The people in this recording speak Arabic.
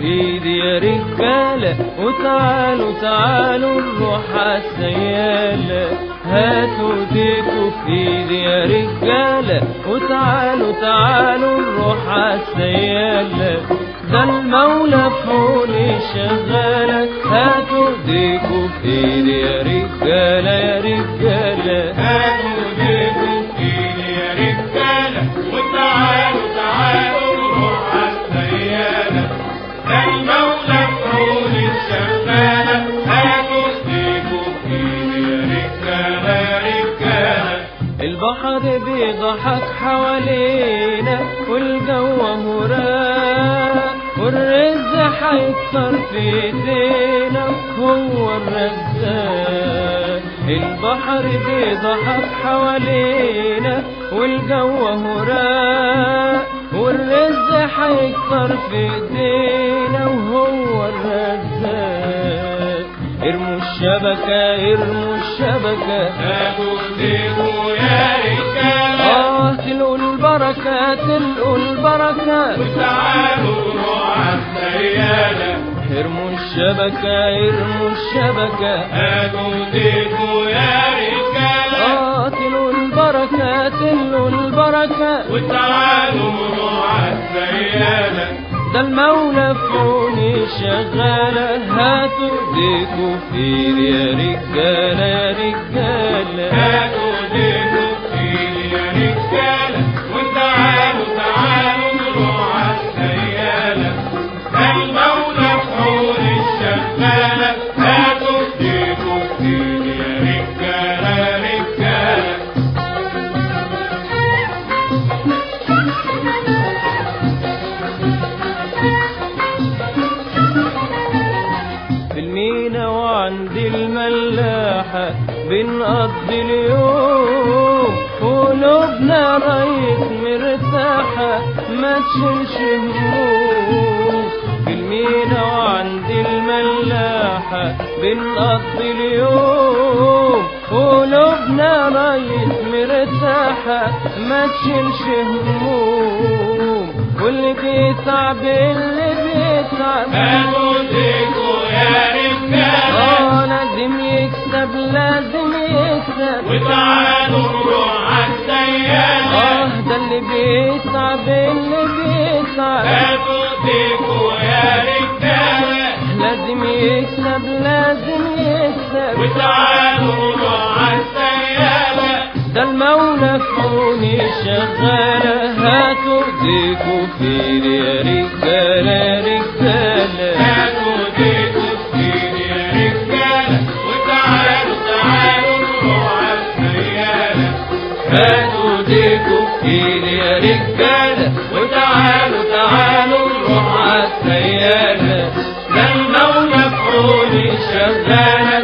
ايدي يا رجالة وتعالوا تعالوا نروح عالسيالة هاتوا ايديكوا في ايدي يا رجالة وتعالوا تعالوا نروح عالسيالة ده المولى فولي شغالة هاتوا ايديكوا في ايدي يا رجالة البحر بيضحك حوالينا والجو هراء والرزق حيكتر في ايدينا هو الرزاق. البحر بيضحك حوالينا والجو هراء والرزق حيكتر في ايدينا وهو الشبكة إرموا الشبكة. هاتوا ايديكم يا رجالة آه تلقوا البركة تلقوا البركة. وتعالوا نروح عالسيالة إرموا الشبكة إرموا الشبكة. هاتوا ايديكم يا رجالة آه تلقوا البركة تلقوا البركة. وتعالوا نروح عالسيالة ده المولى فوني شغالة هاتوا ايديكوا في ايدي يا رجالة يا رجالة هاتوا ايديكم في ايدي يا رجالة وتعالوا تعالوا نروح عالسيالة ده المولى فعول الشغالة هاتوا ايديكم في الملاحة بنقضي اليوم قلوبنا رايت مرتاحة ما تشيلش هموم. في المينا وعند الملاحة بنقضي اليوم قلوبنا رايت مرتاحة ما تشيلش هموم. واللي بيتعب اللي بيتعب. ايديكم يا لازم يكسب لازم يكسب. وتعالوا نروح عالسيالة آه ده اللي بيتعب اللي بيتعب هاتوا ايديكم يا رجالة لازم يكسب لازم يكسب. وتعالوا نروح عالسيالة ده المولى فوني شغالة هاتوا ايديكوا في ايدي يا رجالة رجالة. العين يا رجالة وتعالوا تعالوا نروح عالسيالة لنا ونفعوني شغالة